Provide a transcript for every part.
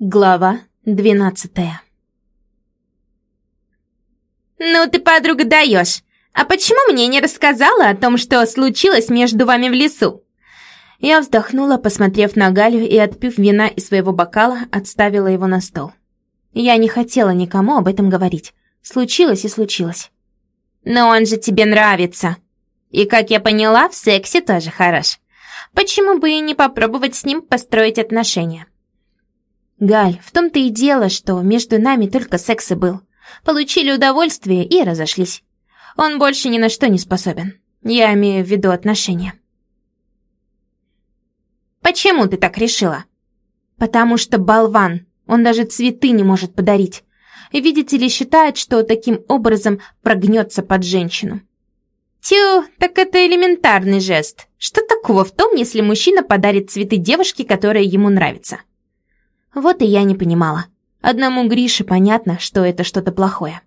Глава двенадцатая «Ну ты, подруга, даешь! А почему мне не рассказала о том, что случилось между вами в лесу?» Я вздохнула, посмотрев на Галю и, отпив вина из своего бокала, отставила его на стол. Я не хотела никому об этом говорить. Случилось и случилось. «Но он же тебе нравится. И, как я поняла, в сексе тоже хорош. Почему бы и не попробовать с ним построить отношения?» «Галь, в том-то и дело, что между нами только секс и был. Получили удовольствие и разошлись. Он больше ни на что не способен. Я имею в виду отношения». «Почему ты так решила?» «Потому что болван. Он даже цветы не может подарить. Видите ли, считает, что таким образом прогнется под женщину». «Тю, так это элементарный жест. Что такого в том, если мужчина подарит цветы девушке, которая ему нравится?» Вот и я не понимала. Одному Грише понятно, что это что-то плохое.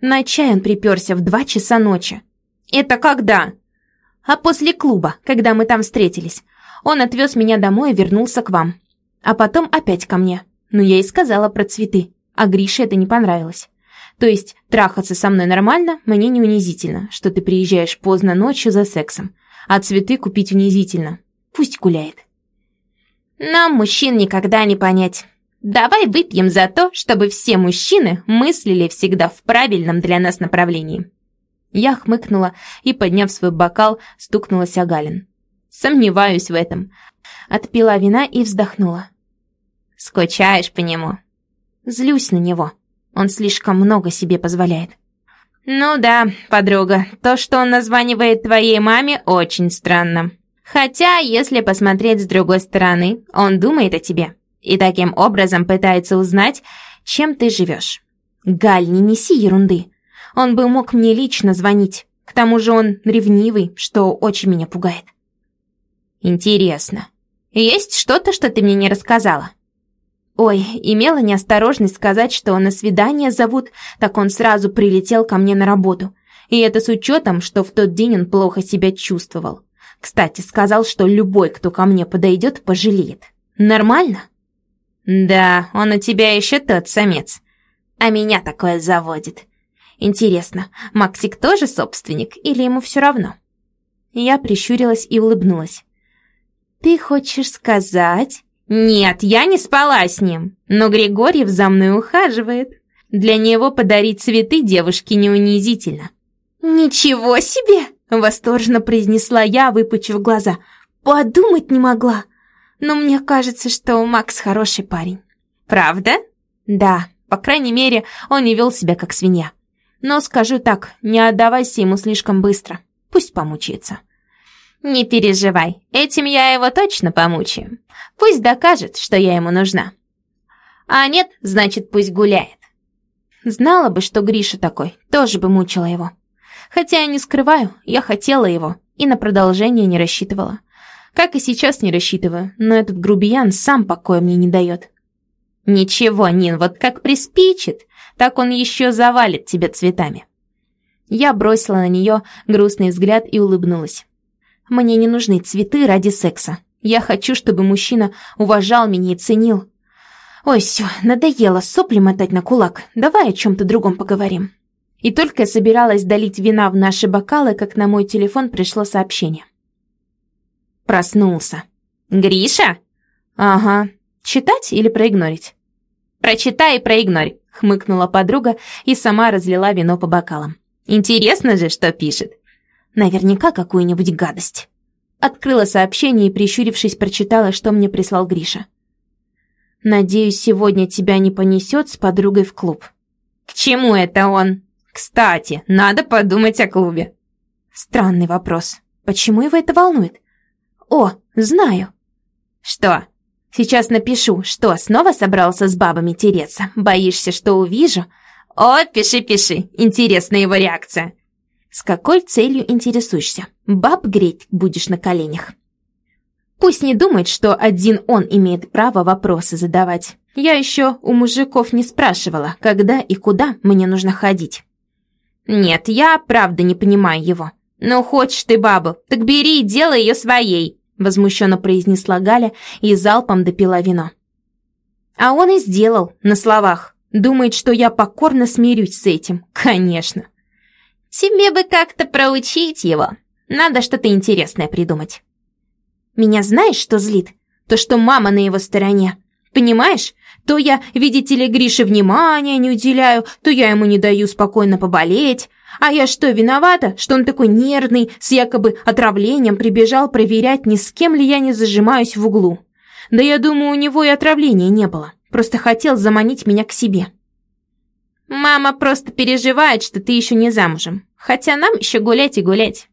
На чай он приперся в два часа ночи. «Это когда?» «А после клуба, когда мы там встретились. Он отвез меня домой и вернулся к вам. А потом опять ко мне. Но я и сказала про цветы, а Грише это не понравилось. То есть трахаться со мной нормально, мне не унизительно, что ты приезжаешь поздно ночью за сексом, а цветы купить унизительно. Пусть гуляет. Нам, мужчин, никогда не понять. Давай выпьем за то, чтобы все мужчины мыслили всегда в правильном для нас направлении. Я хмыкнула и, подняв свой бокал, стукнулась о Галин. Сомневаюсь в этом. Отпила вина и вздохнула. Скучаешь по нему? Злюсь на него. Он слишком много себе позволяет. Ну да, подруга, то, что он названивает твоей маме, очень странно. Хотя, если посмотреть с другой стороны, он думает о тебе и таким образом пытается узнать, чем ты живешь. Галь, не неси ерунды. Он бы мог мне лично звонить. К тому же он ревнивый, что очень меня пугает. Интересно. Есть что-то, что ты мне не рассказала? Ой, имела неосторожность сказать, что на свидание зовут, так он сразу прилетел ко мне на работу. И это с учетом, что в тот день он плохо себя чувствовал. Кстати, сказал, что любой, кто ко мне подойдет, пожалеет. Нормально? Да, он у тебя еще тот самец. А меня такое заводит. Интересно, Максик тоже собственник или ему все равно? Я прищурилась и улыбнулась. Ты хочешь сказать... Нет, я не спала с ним, но Григорьев за мной ухаживает. Для него подарить цветы девушке не унизительно. Ничего себе! Восторженно произнесла я, выпучив глаза. Подумать не могла. Но мне кажется, что Макс хороший парень. Правда? Да, по крайней мере, он не вел себя как свинья. Но скажу так, не отдавайся ему слишком быстро. Пусть помучается. Не переживай, этим я его точно помучаю. Пусть докажет, что я ему нужна. А нет, значит, пусть гуляет. Знала бы, что Гриша такой, тоже бы мучила его. Хотя я не скрываю, я хотела его и на продолжение не рассчитывала. Как и сейчас не рассчитываю, но этот грубиян сам покоя мне не дает. Ничего, Нин, вот как приспичит, так он еще завалит тебя цветами. Я бросила на нее грустный взгляд и улыбнулась. Мне не нужны цветы ради секса. Я хочу, чтобы мужчина уважал меня и ценил. Ой, все, надоело сопли мотать на кулак. Давай о чем-то другом поговорим. И только собиралась долить вина в наши бокалы, как на мой телефон пришло сообщение. Проснулся. «Гриша?» «Ага. Читать или проигнорить?» «Прочитай и проигнорь», — хмыкнула подруга и сама разлила вино по бокалам. «Интересно же, что пишет». «Наверняка какую-нибудь гадость». Открыла сообщение и, прищурившись, прочитала, что мне прислал Гриша. «Надеюсь, сегодня тебя не понесет с подругой в клуб». «К чему это он?» Кстати, надо подумать о клубе. Странный вопрос. Почему его это волнует? О, знаю. Что? Сейчас напишу, что снова собрался с бабами тереться. Боишься, что увижу? О, пиши, пиши. Интересна его реакция. С какой целью интересуешься? Баб греть будешь на коленях. Пусть не думает, что один он имеет право вопросы задавать. Я еще у мужиков не спрашивала, когда и куда мне нужно ходить. «Нет, я правда не понимаю его. Ну, хочешь ты бабу, так бери и делай ее своей», возмущенно произнесла Галя и залпом допила вино. А он и сделал, на словах. Думает, что я покорно смирюсь с этим. Конечно. Тебе бы как-то проучить его. Надо что-то интересное придумать. Меня знаешь, что злит? То, что мама на его стороне. Понимаешь? То я, видите ли, Грише внимания не уделяю, то я ему не даю спокойно поболеть. А я что, виновата, что он такой нервный, с якобы отравлением прибежал проверять, ни с кем ли я не зажимаюсь в углу? Да я думаю, у него и отравления не было. Просто хотел заманить меня к себе. Мама просто переживает, что ты еще не замужем. Хотя нам еще гулять и гулять.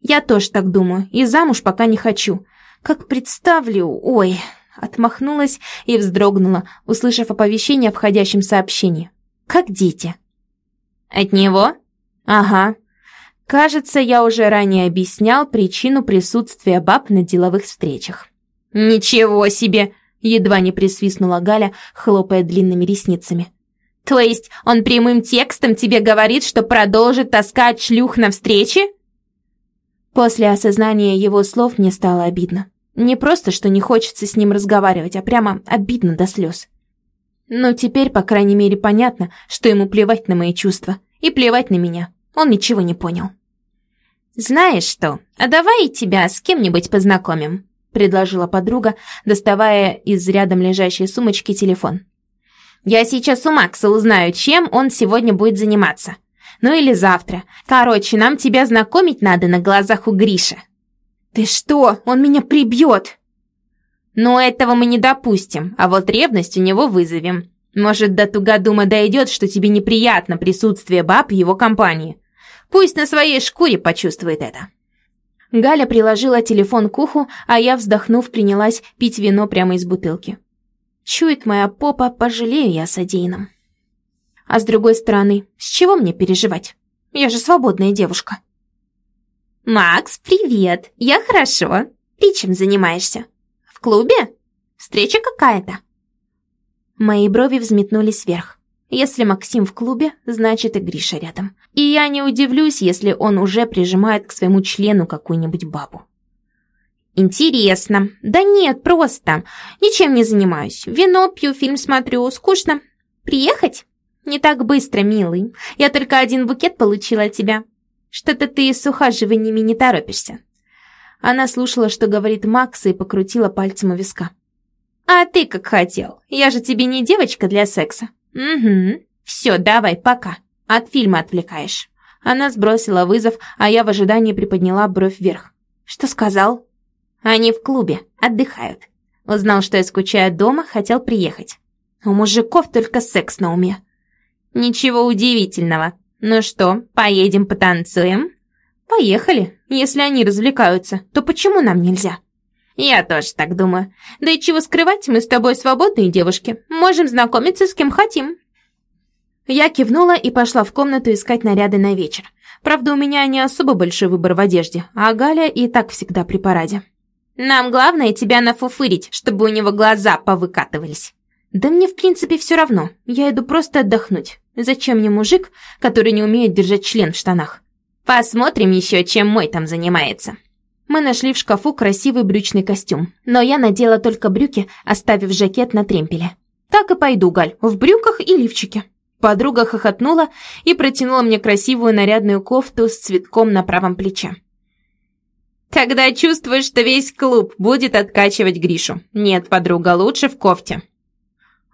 Я тоже так думаю, и замуж пока не хочу. Как представлю... Ой... Отмахнулась и вздрогнула, услышав оповещение о входящем сообщении. Как дети. От него? Ага. Кажется, я уже ранее объяснял причину присутствия баб на деловых встречах. «Ничего себе!» — едва не присвистнула Галя, хлопая длинными ресницами. «То есть он прямым текстом тебе говорит, что продолжит таскать шлюх на встрече?» После осознания его слов мне стало обидно. Не просто, что не хочется с ним разговаривать, а прямо обидно до слез. Но теперь, по крайней мере, понятно, что ему плевать на мои чувства. И плевать на меня. Он ничего не понял. «Знаешь что, а давай тебя с кем-нибудь познакомим», предложила подруга, доставая из рядом лежащей сумочки телефон. «Я сейчас у Макса узнаю, чем он сегодня будет заниматься. Ну или завтра. Короче, нам тебя знакомить надо на глазах у Гриши». «Ты что? Он меня прибьет!» «Ну, этого мы не допустим, а вот ревность у него вызовем. Может, до тугодума дойдет, что тебе неприятно присутствие баб в его компании. Пусть на своей шкуре почувствует это». Галя приложила телефон к уху, а я, вздохнув, принялась пить вино прямо из бутылки. Чует моя попа, пожалею я содеянным. А с другой стороны, с чего мне переживать? Я же свободная девушка. «Макс, привет! Я хорошо. Ты чем занимаешься? В клубе? Встреча какая-то?» Мои брови взметнулись вверх. Если Максим в клубе, значит и Гриша рядом. И я не удивлюсь, если он уже прижимает к своему члену какую-нибудь бабу. «Интересно. Да нет, просто. Ничем не занимаюсь. Вино пью, фильм смотрю. Скучно. Приехать?» «Не так быстро, милый. Я только один букет получила от тебя. Что-то ты с ухаживаниями не торопишься». Она слушала, что говорит Макс, и покрутила пальцем у виска. «А ты как хотел. Я же тебе не девочка для секса». «Угу. Все, давай, пока. От фильма отвлекаешь». Она сбросила вызов, а я в ожидании приподняла бровь вверх. «Что сказал?» «Они в клубе. Отдыхают. Узнал, что я скучаю дома, хотел приехать. У мужиков только секс на уме». «Ничего удивительного. Ну что, поедем потанцуем?» «Поехали. Если они развлекаются, то почему нам нельзя?» «Я тоже так думаю. Да и чего скрывать, мы с тобой свободные девушки. Можем знакомиться с кем хотим». Я кивнула и пошла в комнату искать наряды на вечер. Правда, у меня не особо большой выбор в одежде, а Галя и так всегда при параде. «Нам главное тебя нафуфырить, чтобы у него глаза повыкатывались». «Да мне в принципе все равно. Я иду просто отдохнуть. Зачем мне мужик, который не умеет держать член в штанах?» «Посмотрим еще, чем мой там занимается». Мы нашли в шкафу красивый брючный костюм, но я надела только брюки, оставив жакет на тремпеле. Так и пойду, Галь, в брюках и лифчике. Подруга хохотнула и протянула мне красивую нарядную кофту с цветком на правом плече. «Когда чувствуешь, что весь клуб будет откачивать Гришу. Нет, подруга, лучше в кофте».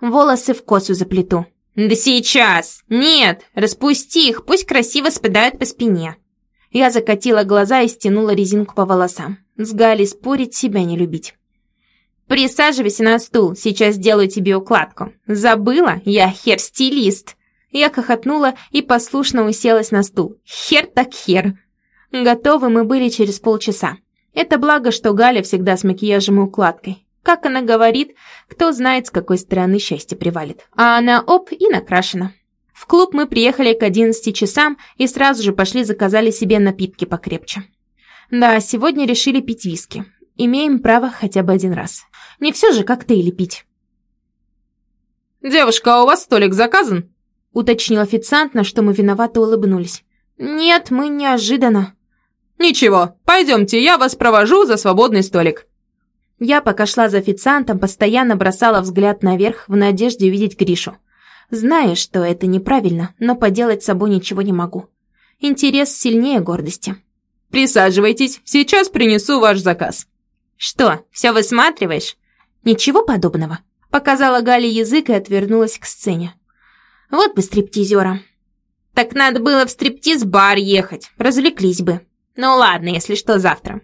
«Волосы в косу заплету». «Да сейчас! Нет! Распусти их, пусть красиво спадают по спине». Я закатила глаза и стянула резинку по волосам. С Галей спорить себя не любить. «Присаживайся на стул, сейчас сделаю тебе укладку. Забыла? Я хер-стилист!» Я хохотнула и послушно уселась на стул. Хер так хер. Готовы мы были через полчаса. Это благо, что Галя всегда с макияжем и укладкой. Как она говорит, кто знает, с какой стороны счастье привалит. А она оп и накрашена. В клуб мы приехали к 11 часам и сразу же пошли заказали себе напитки покрепче. Да, сегодня решили пить виски. Имеем право хотя бы один раз. Не все же коктейли пить. «Девушка, а у вас столик заказан?» уточнил официант, на что мы виновато улыбнулись. «Нет, мы неожиданно». «Ничего, пойдемте, я вас провожу за свободный столик». Я, пока шла за официантом, постоянно бросала взгляд наверх в надежде увидеть Гришу. Зная, что это неправильно, но поделать с собой ничего не могу. Интерес сильнее гордости. «Присаживайтесь, сейчас принесу ваш заказ». «Что, все высматриваешь?» «Ничего подобного», — показала Галя язык и отвернулась к сцене. «Вот бы стриптизера». «Так надо было в стриптиз-бар ехать, развлеклись бы. Ну ладно, если что, завтра».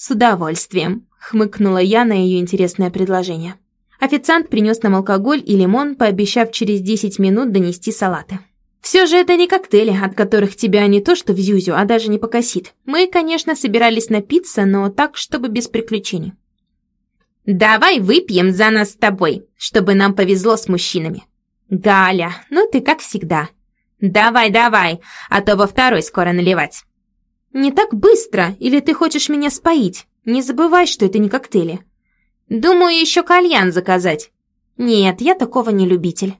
«С удовольствием», — хмыкнула я на ее интересное предложение. Официант принес нам алкоголь и лимон, пообещав через 10 минут донести салаты. Все же это не коктейли, от которых тебя не то что в зюзю, а даже не покосит. Мы, конечно, собирались напиться, но так, чтобы без приключений. «Давай выпьем за нас с тобой, чтобы нам повезло с мужчинами». «Галя, ну ты как всегда». «Давай, давай, а то во второй скоро наливать». «Не так быстро, или ты хочешь меня споить? Не забывай, что это не коктейли». «Думаю, еще кальян заказать». «Нет, я такого не любитель».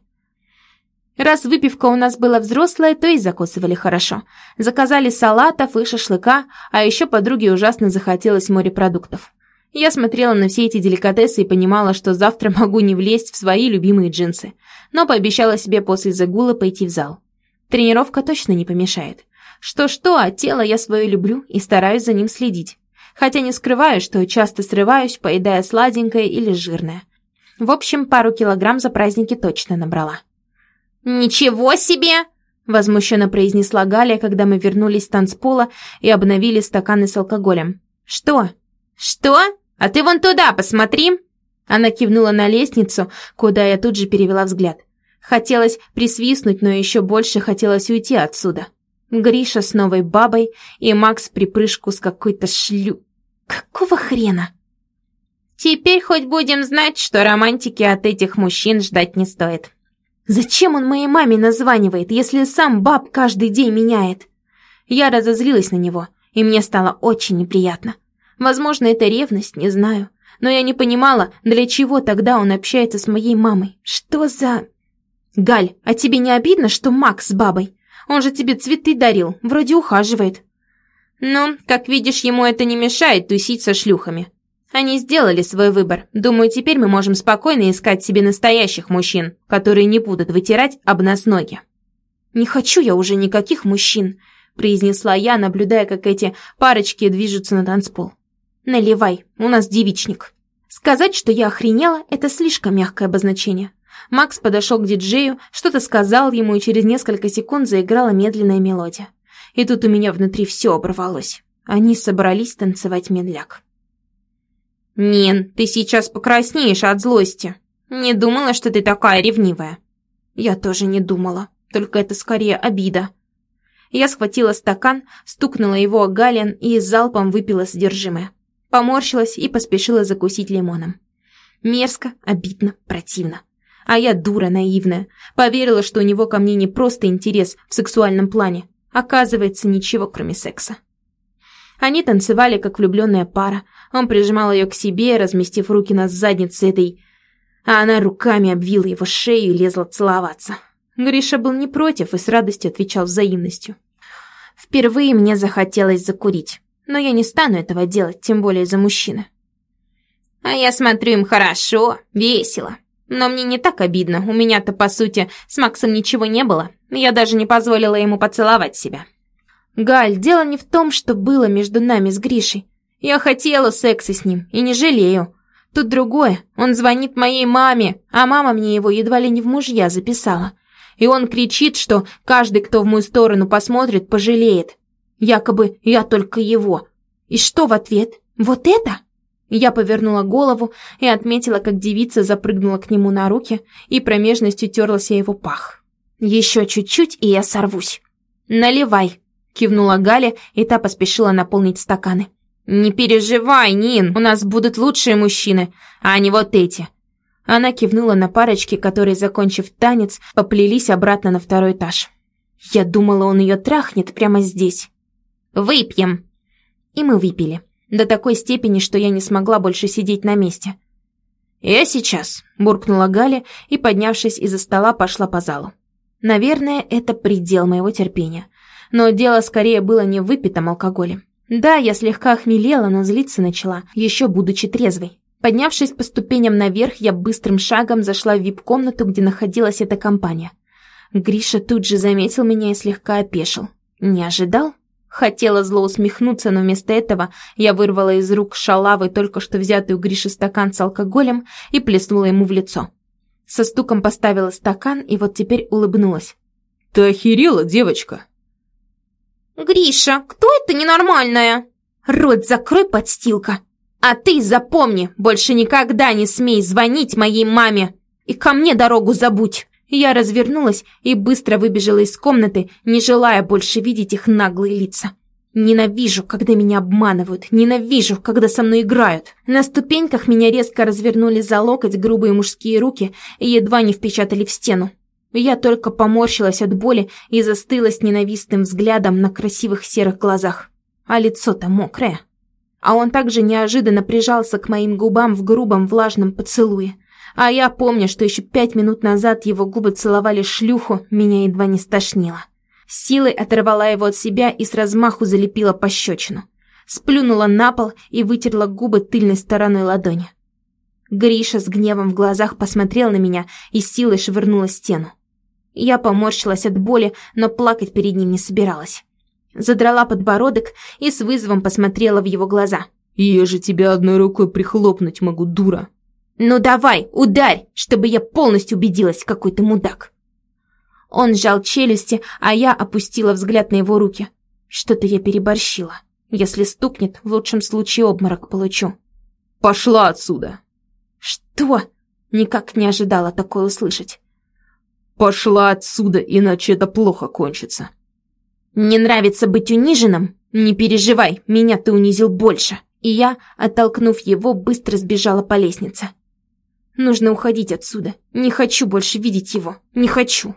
Раз выпивка у нас была взрослая, то и закусывали хорошо. Заказали салатов и шашлыка, а еще подруге ужасно захотелось морепродуктов. Я смотрела на все эти деликатесы и понимала, что завтра могу не влезть в свои любимые джинсы, но пообещала себе после загула пойти в зал. Тренировка точно не помешает. Что-что, а тело я свое люблю и стараюсь за ним следить. Хотя не скрываю, что часто срываюсь, поедая сладенькое или жирное. В общем, пару килограмм за праздники точно набрала. «Ничего себе!» – возмущенно произнесла Галя, когда мы вернулись с танцпола и обновили стаканы с алкоголем. «Что?» «Что? А ты вон туда посмотри!» Она кивнула на лестницу, куда я тут же перевела взгляд. Хотелось присвистнуть, но еще больше хотелось уйти отсюда. Гриша с новой бабой и Макс припрыжку с какой-то шлю... Какого хрена? Теперь хоть будем знать, что романтики от этих мужчин ждать не стоит. Зачем он моей маме названивает, если сам баб каждый день меняет? Я разозлилась на него, и мне стало очень неприятно. Возможно, это ревность, не знаю. Но я не понимала, для чего тогда он общается с моей мамой. Что за... Галь, а тебе не обидно, что Макс с бабой? Он же тебе цветы дарил, вроде ухаживает. Ну, как видишь, ему это не мешает тусить со шлюхами. Они сделали свой выбор. Думаю, теперь мы можем спокойно искать себе настоящих мужчин, которые не будут вытирать об нас ноги. «Не хочу я уже никаких мужчин», – произнесла я, наблюдая, как эти парочки движутся на танцпол. «Наливай, у нас девичник». Сказать, что я охренела, это слишком мягкое обозначение. Макс подошел к диджею, что-то сказал ему, и через несколько секунд заиграла медленная мелодия. И тут у меня внутри все оборвалось. Они собрались танцевать медляк. «Нин, ты сейчас покраснеешь от злости. Не думала, что ты такая ревнивая». «Я тоже не думала, только это скорее обида». Я схватила стакан, стукнула его о гален и залпом выпила содержимое. Поморщилась и поспешила закусить лимоном. Мерзко, обидно, противно. А я дура наивная. Поверила, что у него ко мне не просто интерес в сексуальном плане. Оказывается, ничего кроме секса. Они танцевали, как влюбленная пара. Он прижимал ее к себе, разместив руки на заднице этой... А она руками обвила его шею и лезла целоваться. Гриша был не против и с радостью отвечал взаимностью. Впервые мне захотелось закурить, но я не стану этого делать, тем более за мужчины. А я смотрю им хорошо, весело. Но мне не так обидно, у меня-то, по сути, с Максом ничего не было. Я даже не позволила ему поцеловать себя. «Галь, дело не в том, что было между нами с Гришей. Я хотела секса с ним и не жалею. Тут другое. Он звонит моей маме, а мама мне его едва ли не в мужья записала. И он кричит, что каждый, кто в мою сторону посмотрит, пожалеет. Якобы я только его. И что в ответ? Вот это?» Я повернула голову и отметила, как девица запрыгнула к нему на руки и промежностью терлась его пах. «Еще чуть-чуть, и я сорвусь. Наливай!» Кивнула Галя, и та поспешила наполнить стаканы. «Не переживай, Нин, у нас будут лучшие мужчины, а не вот эти». Она кивнула на парочки, которые, закончив танец, поплелись обратно на второй этаж. Я думала, он ее трахнет прямо здесь. «Выпьем!» И мы выпили. До такой степени, что я не смогла больше сидеть на месте. «Я сейчас», – буркнула Галя и, поднявшись из-за стола, пошла по залу. Наверное, это предел моего терпения – но дело скорее было не в выпитом алкоголе. Да, я слегка охмелела, но злиться начала, еще будучи трезвой. Поднявшись по ступеням наверх, я быстрым шагом зашла в вип-комнату, где находилась эта компания. Гриша тут же заметил меня и слегка опешил. Не ожидал? Хотела зло усмехнуться, но вместо этого я вырвала из рук шалавы только что взятый у Гриши стакан с алкоголем и плеснула ему в лицо. Со стуком поставила стакан и вот теперь улыбнулась. «Ты охерела, девочка?» «Гриша, кто это ненормальная?» «Рот закрой, подстилка! А ты запомни, больше никогда не смей звонить моей маме! И ко мне дорогу забудь!» Я развернулась и быстро выбежала из комнаты, не желая больше видеть их наглые лица. Ненавижу, когда меня обманывают, ненавижу, когда со мной играют. На ступеньках меня резко развернули за локоть грубые мужские руки и едва не впечатали в стену. Я только поморщилась от боли и застыла с ненавистным взглядом на красивых серых глазах. А лицо-то мокрое. А он также неожиданно прижался к моим губам в грубом влажном поцелуе. А я помню, что еще пять минут назад его губы целовали шлюху, меня едва не стошнило. Силой оторвала его от себя и с размаху залепила пощечину. Сплюнула на пол и вытерла губы тыльной стороной ладони. Гриша с гневом в глазах посмотрел на меня и силой швырнула стену. Я поморщилась от боли, но плакать перед ним не собиралась. Задрала подбородок и с вызовом посмотрела в его глаза. «Я же тебя одной рукой прихлопнуть могу, дура!» «Ну давай, ударь, чтобы я полностью убедилась, какой ты мудак!» Он сжал челюсти, а я опустила взгляд на его руки. Что-то я переборщила. Если стукнет, в лучшем случае обморок получу. «Пошла отсюда!» «Что?» Никак не ожидала такое услышать. «Пошла отсюда, иначе это плохо кончится!» «Не нравится быть униженным? Не переживай, меня ты унизил больше!» И я, оттолкнув его, быстро сбежала по лестнице. Нужно уходить отсюда. Не хочу больше видеть его. Не хочу.